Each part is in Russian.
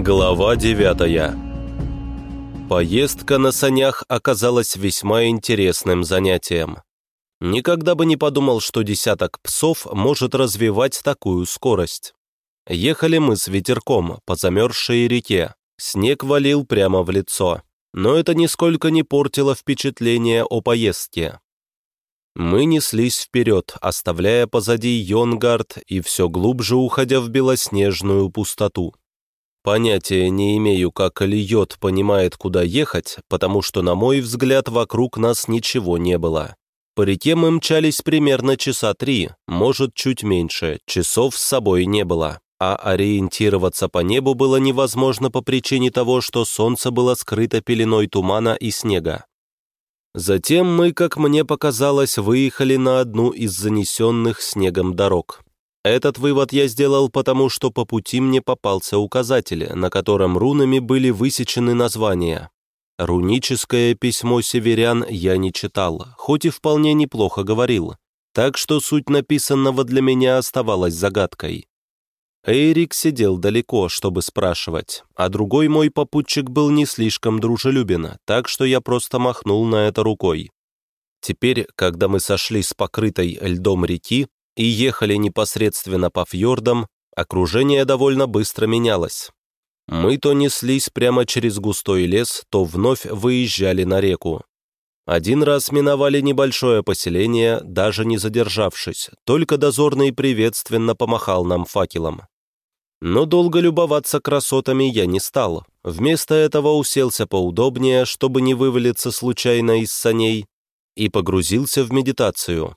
Глава девятая Поездка на санях оказалась весьма интересным занятием. Никогда бы не подумал, что десяток псов может развивать такую скорость. Ехали мы с ветерком по замерзшей реке. Снег валил прямо в лицо, но это нисколько не портило впечатление о поездке. Мы неслись вперед, оставляя позади Йонгард и все глубже уходя в белоснежную пустоту. Понятия не имею, как Льот понимает, куда ехать, потому что, на мой взгляд, вокруг нас ничего не было. По реке мы мчались примерно часа три, может, чуть меньше, часов с собой не было. А ориентироваться по небу было невозможно по причине того, что солнце было скрыто пеленой тумана и снега. Затем мы, как мне показалось, выехали на одну из занесенных снегом дорог. Этот вывод я сделал потому, что по пути мне попался указатель, на котором рунами были высечены названия. Руническое письмо северян я не читал, хоть и вполне неплохо говорил, так что суть написанного для меня оставалась загадкой. Эрик сидел далеко, чтобы спрашивать, а другой мой попутчик был не слишком дружелюбен, так что я просто махнул на это рукой. Теперь, когда мы сошли с покрытой льдом реки и ехали непосредственно по фьордам, окружение довольно быстро менялось. Мы то неслись прямо через густой лес, то вновь выезжали на реку. Один раз миновали небольшое поселение, даже не задержавшись, только дозорный приветственно помахал нам факелом. Но долго любоваться красотами я не стал. Вместо этого уселся поудобнее, чтобы не вывалиться случайно из саней, и погрузился в медитацию.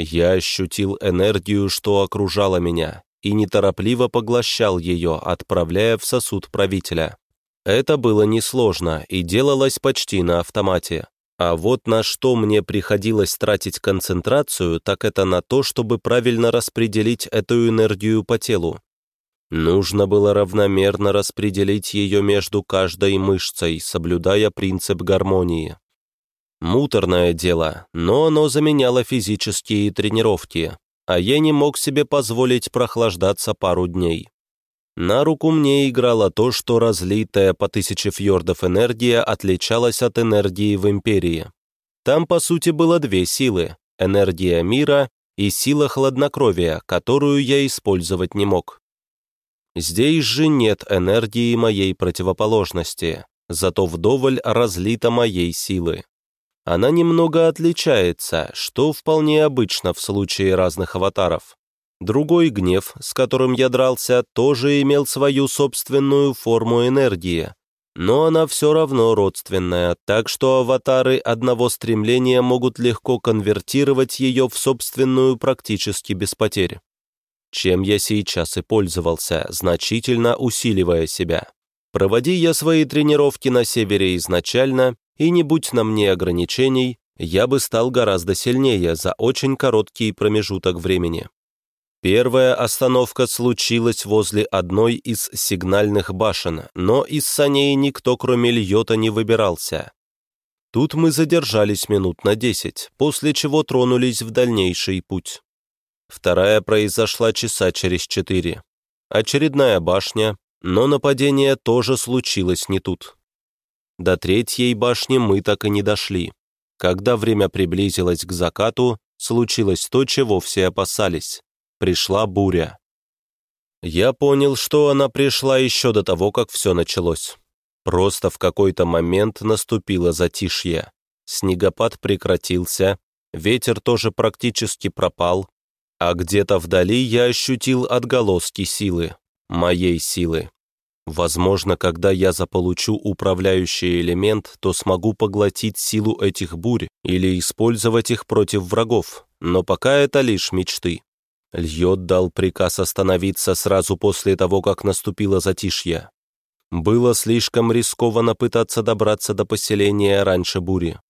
Я ощутил энергию, что окружала меня, и неторопливо поглощал ее, отправляя в сосуд правителя. Это было несложно и делалось почти на автомате. А вот на что мне приходилось тратить концентрацию, так это на то, чтобы правильно распределить эту энергию по телу. Нужно было равномерно распределить ее между каждой мышцей, соблюдая принцип гармонии. Муторное дело, но оно заменяло физические тренировки, а я не мог себе позволить прохлаждаться пару дней. На руку мне играло то, что разлитая по тысяче фьордов энергия отличалась от энергии в Империи. Там, по сути, было две силы — энергия мира и сила хладнокровия, которую я использовать не мог. Здесь же нет энергии моей противоположности, зато вдоволь разлита моей силы. Она немного отличается, что вполне обычно в случае разных аватаров. Другой гнев, с которым я дрался, тоже имел свою собственную форму энергии, но она все равно родственная, так что аватары одного стремления могут легко конвертировать ее в собственную практически без потерь чем я сейчас и пользовался, значительно усиливая себя. Проводи я свои тренировки на севере изначально, и не будь на мне ограничений, я бы стал гораздо сильнее за очень короткий промежуток времени. Первая остановка случилась возле одной из сигнальных башен, но из саней никто, кроме Льота, не выбирался. Тут мы задержались минут на десять, после чего тронулись в дальнейший путь. Вторая произошла часа через четыре. Очередная башня, но нападение тоже случилось не тут. До третьей башни мы так и не дошли. Когда время приблизилось к закату, случилось то, чего все опасались. Пришла буря. Я понял, что она пришла еще до того, как все началось. Просто в какой-то момент наступило затишье. Снегопад прекратился, ветер тоже практически пропал, а где-то вдали я ощутил отголоски силы, моей силы. Возможно, когда я заполучу управляющий элемент, то смогу поглотить силу этих бурь или использовать их против врагов, но пока это лишь мечты. Льот дал приказ остановиться сразу после того, как наступило затишье. Было слишком рискованно пытаться добраться до поселения раньше бури.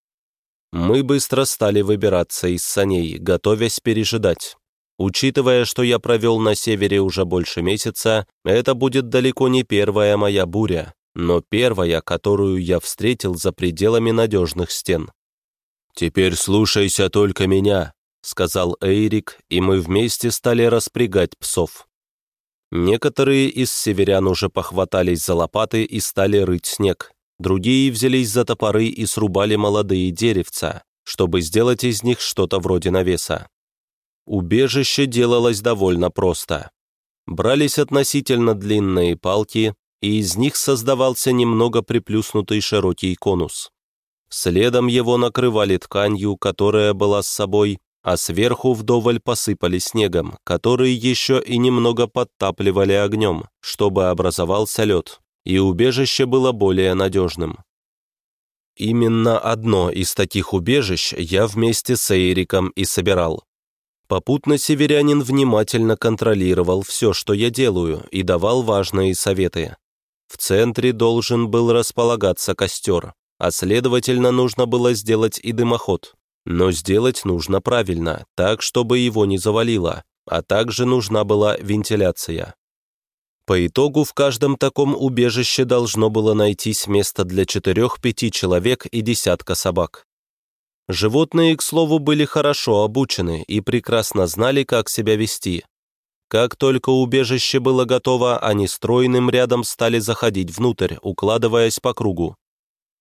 Мы быстро стали выбираться из саней, готовясь пережидать. Учитывая, что я провел на севере уже больше месяца, это будет далеко не первая моя буря, но первая, которую я встретил за пределами надежных стен. «Теперь слушайся только меня», — сказал Эйрик, и мы вместе стали распрягать псов. Некоторые из северян уже похватались за лопаты и стали рыть снег. Другие взялись за топоры и срубали молодые деревца, чтобы сделать из них что-то вроде навеса. Убежище делалось довольно просто. Брались относительно длинные палки, и из них создавался немного приплюснутый широкий конус. Следом его накрывали тканью, которая была с собой, а сверху вдоволь посыпали снегом, который еще и немного подтапливали огнем, чтобы образовался лед, и убежище было более надежным. Именно одно из таких убежищ я вместе с Эйриком и собирал. Попутно северянин внимательно контролировал все, что я делаю, и давал важные советы. В центре должен был располагаться костер, а следовательно нужно было сделать и дымоход. Но сделать нужно правильно, так, чтобы его не завалило, а также нужна была вентиляция. По итогу в каждом таком убежище должно было найтись место для четырех-пяти человек и десятка собак. Животные, к слову, были хорошо обучены и прекрасно знали, как себя вести. Как только убежище было готово, они стройным рядом стали заходить внутрь, укладываясь по кругу.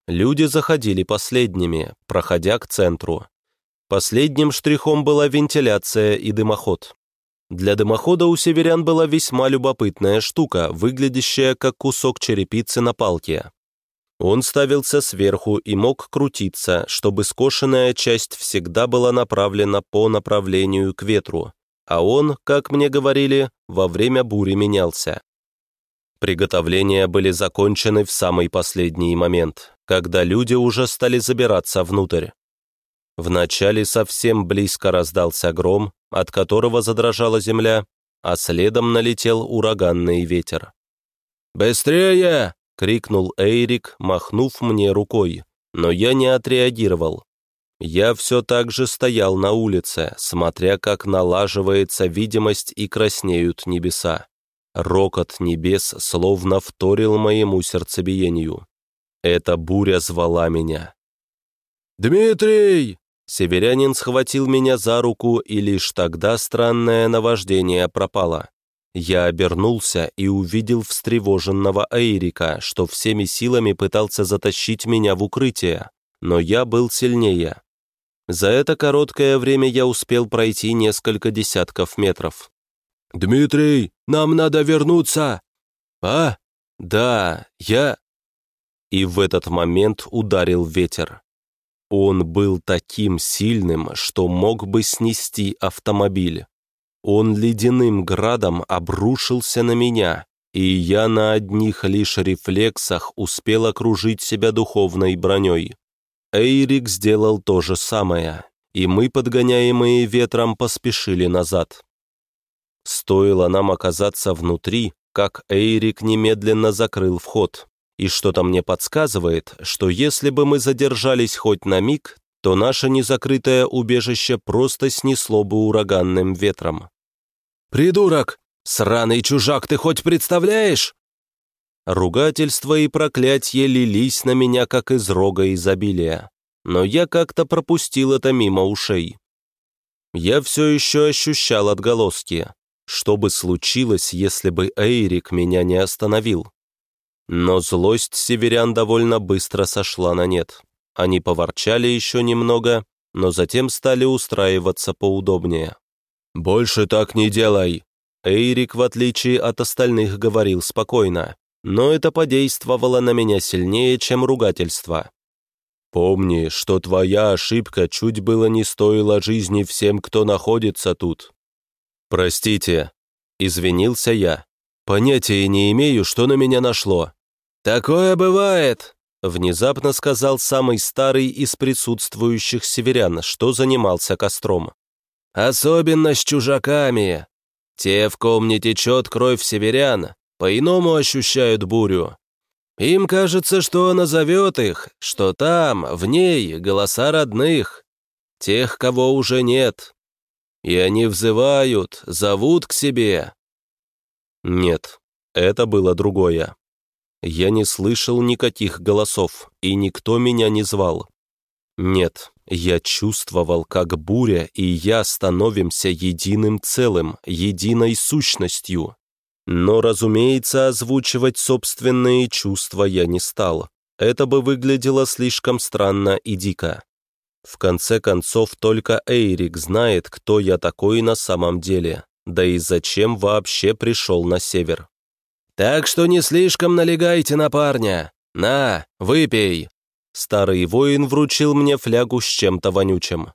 Люди заходили последними, проходя к центру. Последним штрихом была вентиляция и дымоход. Для дымохода у северян была весьма любопытная штука, выглядящая как кусок черепицы на палке. Он ставился сверху и мог крутиться, чтобы скошенная часть всегда была направлена по направлению к ветру, а он, как мне говорили, во время бури менялся. Приготовления были закончены в самый последний момент когда люди уже стали забираться внутрь. Вначале совсем близко раздался гром, от которого задрожала земля, а следом налетел ураганный ветер. «Быстрее!» — крикнул Эйрик, махнув мне рукой, но я не отреагировал. Я все так же стоял на улице, смотря как налаживается видимость и краснеют небеса. Рокот небес словно вторил моему сердцебиению. Эта буря звала меня. «Дмитрий!» Северянин схватил меня за руку, и лишь тогда странное наваждение пропало. Я обернулся и увидел встревоженного Эйрика, что всеми силами пытался затащить меня в укрытие, но я был сильнее. За это короткое время я успел пройти несколько десятков метров. «Дмитрий, нам надо вернуться!» «А? Да, я...» И в этот момент ударил ветер. Он был таким сильным, что мог бы снести автомобиль. Он ледяным градом обрушился на меня, и я на одних лишь рефлексах успел окружить себя духовной броней. Эйрик сделал то же самое, и мы, подгоняемые ветром, поспешили назад. Стоило нам оказаться внутри, как Эйрик немедленно закрыл вход. И что-то мне подсказывает, что если бы мы задержались хоть на миг, то наше незакрытое убежище просто снесло бы ураганным ветром. «Придурок! Сраный чужак, ты хоть представляешь?» Ругательства и проклятия лились на меня, как из рога изобилия, но я как-то пропустил это мимо ушей. Я все еще ощущал отголоски. Что бы случилось, если бы Эйрик меня не остановил? Но злость северян довольно быстро сошла на нет. Они поворчали еще немного, но затем стали устраиваться поудобнее. «Больше так не делай!» Эйрик, в отличие от остальных, говорил спокойно, но это подействовало на меня сильнее, чем ругательство. «Помни, что твоя ошибка чуть было не стоила жизни всем, кто находится тут». «Простите», — извинился я. «Понятия не имею, что на меня нашло. «Такое бывает», — внезапно сказал самый старый из присутствующих северян, что занимался костром. «Особенно с чужаками. Те, в ком не течет кровь северян, по-иному ощущают бурю. Им кажется, что она зовет их, что там, в ней, голоса родных, тех, кого уже нет. И они взывают, зовут к себе». Нет, это было другое. Я не слышал никаких голосов, и никто меня не звал. Нет, я чувствовал, как буря и я становимся единым целым, единой сущностью. Но, разумеется, озвучивать собственные чувства я не стал. Это бы выглядело слишком странно и дико. В конце концов, только Эйрик знает, кто я такой на самом деле, да и зачем вообще пришел на север. «Так что не слишком налегайте на парня. На, выпей!» Старый воин вручил мне флягу с чем-то вонючим.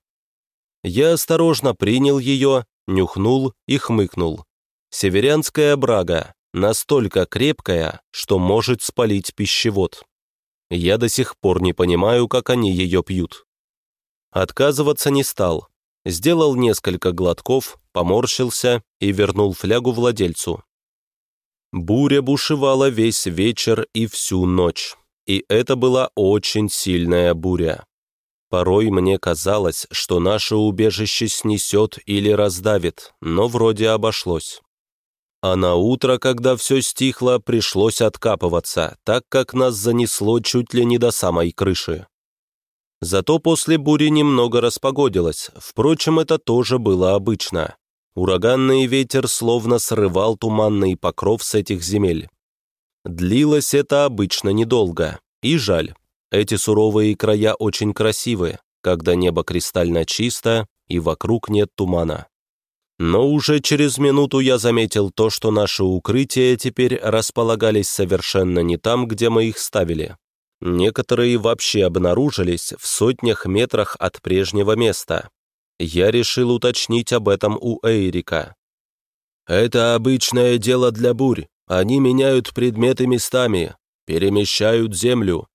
Я осторожно принял ее, нюхнул и хмыкнул. Северянская брага, настолько крепкая, что может спалить пищевод. Я до сих пор не понимаю, как они ее пьют. Отказываться не стал. Сделал несколько глотков, поморщился и вернул флягу владельцу. Буря бушевала весь вечер и всю ночь. И это была очень сильная буря. Порой мне казалось, что наше убежище снесет или раздавит, но вроде обошлось. А на утро, когда все стихло, пришлось откапываться, так как нас занесло чуть ли не до самой крыши. Зато после бури немного распогодилось, впрочем, это тоже было обычно. Ураганный ветер словно срывал туманный покров с этих земель. Длилось это обычно недолго, и жаль. Эти суровые края очень красивы, когда небо кристально чисто и вокруг нет тумана. Но уже через минуту я заметил то, что наши укрытия теперь располагались совершенно не там, где мы их ставили. Некоторые вообще обнаружились в сотнях метрах от прежнего места. Я решил уточнить об этом у Эйрика. «Это обычное дело для бурь. Они меняют предметы местами, перемещают землю,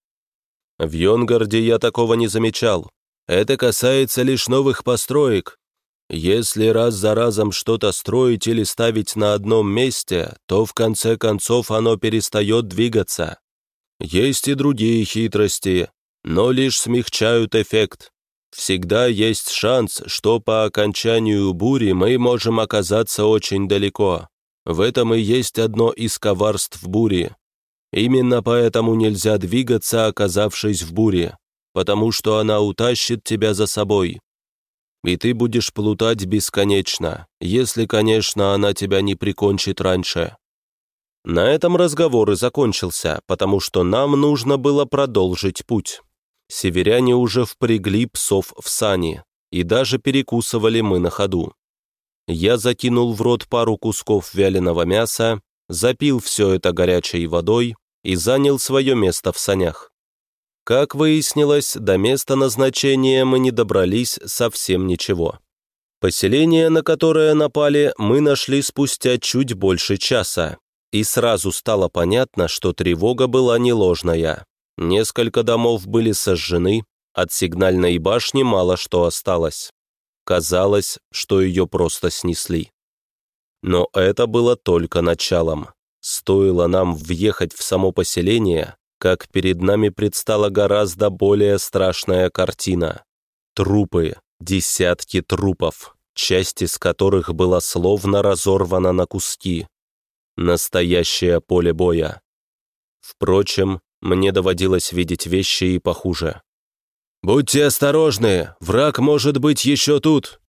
в Йонгарде я такого не замечал. Это касается лишь новых построек. Если раз за разом что-то строить или ставить на одном месте, то в конце концов оно перестает двигаться. Есть и другие хитрости, но лишь смягчают эффект. Всегда есть шанс, что по окончанию бури мы можем оказаться очень далеко. В этом и есть одно из коварств бури. Именно поэтому нельзя двигаться, оказавшись в буре, потому что она утащит тебя за собой. И ты будешь плутать бесконечно, если, конечно, она тебя не прикончит раньше. На этом разговор и закончился, потому что нам нужно было продолжить путь. Северяне уже впрягли псов в сани, и даже перекусывали мы на ходу. Я закинул в рот пару кусков вяленого мяса, запил все это горячей водой и занял свое место в санях. Как выяснилось, до места назначения мы не добрались совсем ничего. Поселение, на которое напали, мы нашли спустя чуть больше часа, и сразу стало понятно, что тревога была не ложная. Несколько домов были сожжены, от сигнальной башни мало что осталось. Казалось, что ее просто снесли. Но это было только началом. Стоило нам въехать в само поселение, как перед нами предстала гораздо более страшная картина. Трупы, десятки трупов, часть из которых была словно разорвана на куски. Настоящее поле боя. Впрочем, мне доводилось видеть вещи и похуже. «Будьте осторожны, враг может быть еще тут!»